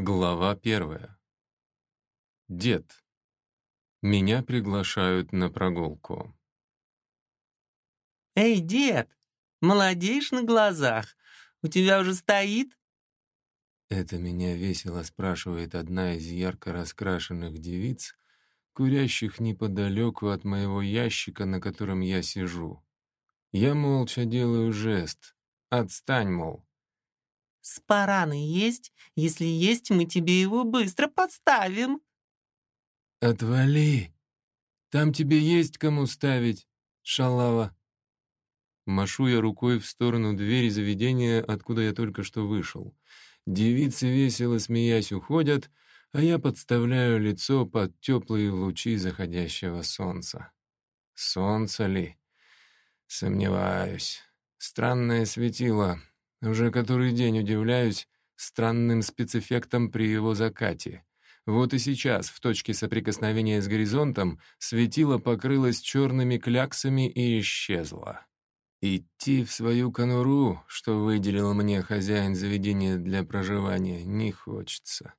Глава первая. Дед. Меня приглашают на прогулку. «Эй, дед, молодеешь на глазах? У тебя уже стоит?» Это меня весело спрашивает одна из ярко раскрашенных девиц, курящих неподалеку от моего ящика, на котором я сижу. Я молча делаю жест. «Отстань, мол». «Спараны есть? Если есть, мы тебе его быстро подставим». «Отвали! Там тебе есть кому ставить, шалава!» Машу я рукой в сторону двери заведения, откуда я только что вышел. Девицы, весело смеясь, уходят, а я подставляю лицо под теплые лучи заходящего солнца. Солнце ли? Сомневаюсь. Странное светило, уже который день удивляюсь странным спецэффектом при его закате. Вот и сейчас, в точке соприкосновения с горизонтом, светило покрылось черными кляксами и исчезло. Идти в свою конуру, что выделил мне хозяин заведения для проживания, не хочется.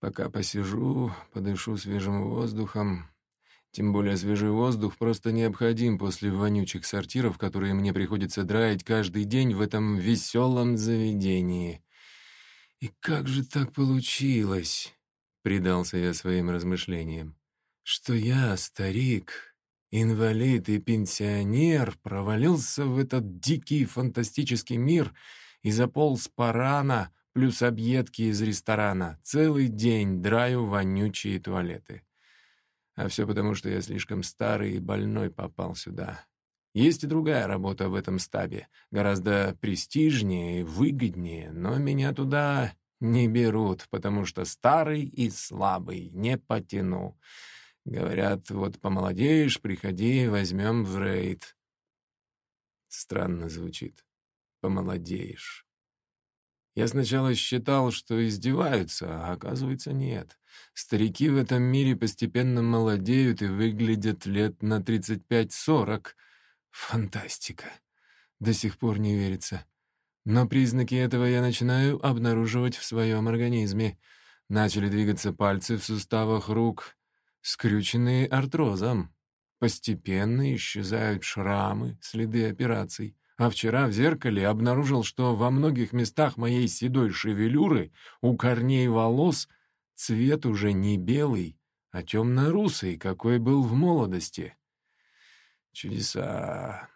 Пока посижу, подышу свежим воздухом, тем более свежий воздух просто необходим после вонючих сортиров, которые мне приходится драить каждый день в этом веселом заведении. И как же так получилось, предался я своим размышлениям, что я, старик, инвалид и пенсионер, провалился в этот дикий фантастический мир и заполз по рано, плюс объедки из ресторана, целый день драю вонючие туалеты. А все потому, что я слишком старый и больной попал сюда. Есть и другая работа в этом стабе, гораздо престижнее и выгоднее, но меня туда не берут, потому что старый и слабый, не потяну. Говорят, вот помолодеешь, приходи, возьмем в рейд. Странно звучит. Помолодеешь. Я сначала считал, что издеваются, а оказывается нет. Старики в этом мире постепенно молодеют и выглядят лет на 35-40. Фантастика. До сих пор не верится. Но признаки этого я начинаю обнаруживать в своем организме. Начали двигаться пальцы в суставах рук, скрюченные артрозом. Постепенно исчезают шрамы, следы операций. А вчера в зеркале обнаружил, что во многих местах моей седой шевелюры у корней волос цвет уже не белый, а темно-русый, какой был в молодости. Чудеса.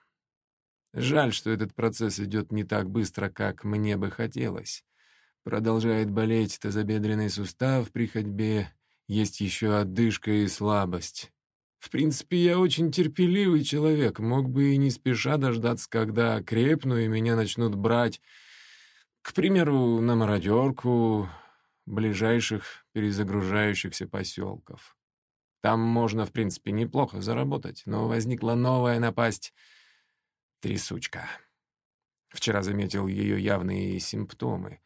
Жаль, что этот процесс идет не так быстро, как мне бы хотелось. Продолжает болеть тазобедренный сустав при ходьбе, есть еще отдышка и слабость. В принципе, я очень терпеливый человек, мог бы и не спеша дождаться, когда крепну и меня начнут брать, к примеру, на мародерку ближайших перезагружающихся поселков. Там можно, в принципе, неплохо заработать, но возникла новая напасть — трясучка. Вчера заметил ее явные симптомы.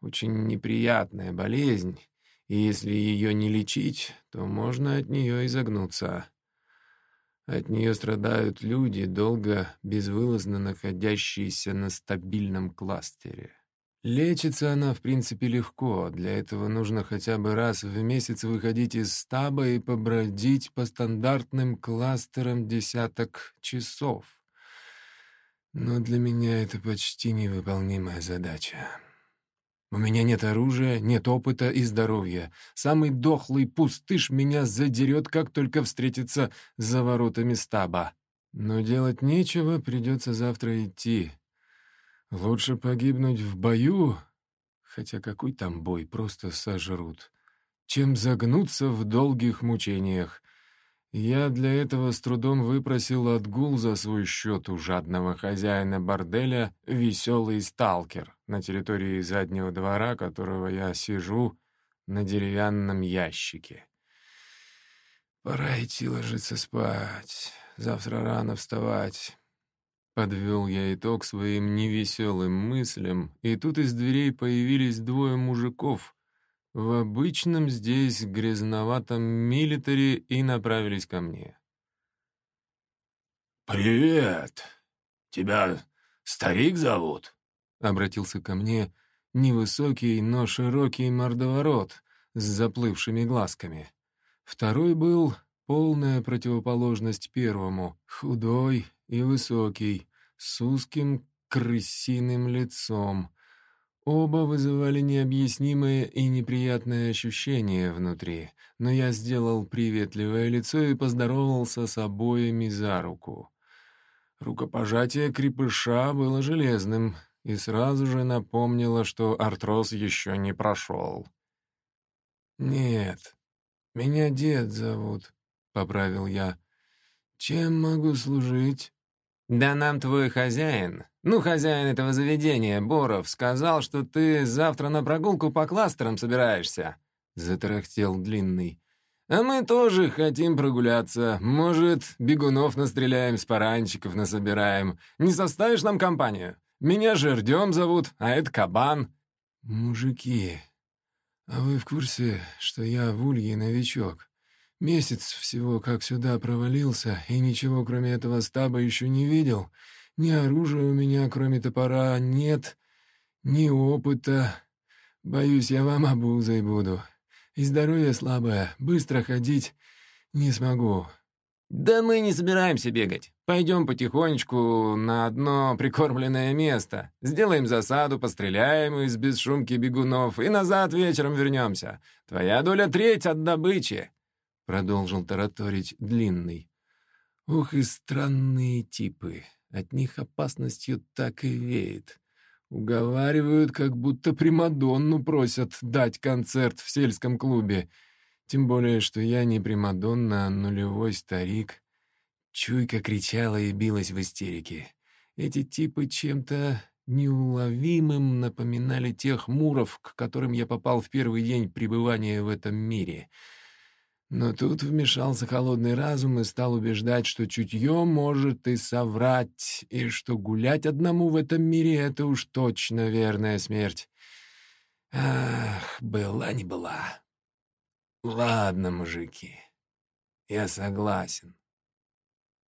Очень неприятная болезнь, и если ее не лечить, то можно от нее изогнуться. От нее страдают люди, долго безвылазно находящиеся на стабильном кластере. Лечится она, в принципе, легко. Для этого нужно хотя бы раз в месяц выходить из стаба и побродить по стандартным кластерам десяток часов. Но для меня это почти невыполнимая задача. У меня нет оружия, нет опыта и здоровья. Самый дохлый пустыш меня задерет, как только встретится за воротами стаба. Но делать нечего, придется завтра идти. Лучше погибнуть в бою, хотя какой там бой, просто сожрут, чем загнуться в долгих мучениях. Я для этого с трудом выпросил отгул за свой счет у жадного хозяина борделя «Веселый сталкер» на территории заднего двора, которого я сижу на деревянном ящике. Пора идти ложиться спать, завтра рано вставать. Подвел я итог своим невеселым мыслям, и тут из дверей появились двое мужиков — в обычном здесь грязноватом милитаре и направились ко мне. «Привет! Тебя старик зовут?» — обратился ко мне невысокий, но широкий мордоворот с заплывшими глазками. Второй был полная противоположность первому, худой и высокий, с узким крысиным лицом. Оба вызывали необъяснимое и неприятное ощущение внутри, но я сделал приветливое лицо и поздоровался с обоими за руку. Рукопожатие крепыша было железным и сразу же напомнило, что артроз еще не прошел. «Нет, меня дед зовут», — поправил я. «Чем могу служить?» «Да нам твой хозяин, ну, хозяин этого заведения, Боров, сказал, что ты завтра на прогулку по кластерам собираешься», — затарахтел Длинный. «А мы тоже хотим прогуляться. Может, бегунов настреляем, спаранчиков насобираем. Не составишь нам компанию? Меня Жердем зовут, а это Кабан». «Мужики, а вы в курсе, что я в Улье новичок? Месяц всего как сюда провалился, и ничего кроме этого стаба еще не видел. Ни оружия у меня, кроме топора, нет, ни опыта. Боюсь, я вам обузой буду. И здоровье слабое, быстро ходить не смогу». «Да мы не собираемся бегать. Пойдем потихонечку на одно прикормленное место. Сделаем засаду, постреляем из бесшумки бегунов и назад вечером вернемся. Твоя доля треть от добычи», — продолжил тараторить Длинный. «Ух и странные типы. От них опасностью так и веет. Уговаривают, как будто Примадонну просят дать концерт в сельском клубе. Тем более, что я не Примадонна, а нулевой старик. Чуйка кричала и билась в истерике. Эти типы чем-то неуловимым напоминали тех муров, к которым я попал в первый день пребывания в этом мире — но тут вмешался холодный разум и стал убеждать, что чутье может и соврать, и что гулять одному в этом мире — это уж точно верная смерть. Ах, была не была. Ладно, мужики, я согласен.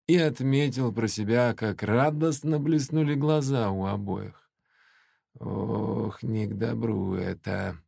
И отметил про себя, как радостно блеснули глаза у обоих. Ох, не к добру это.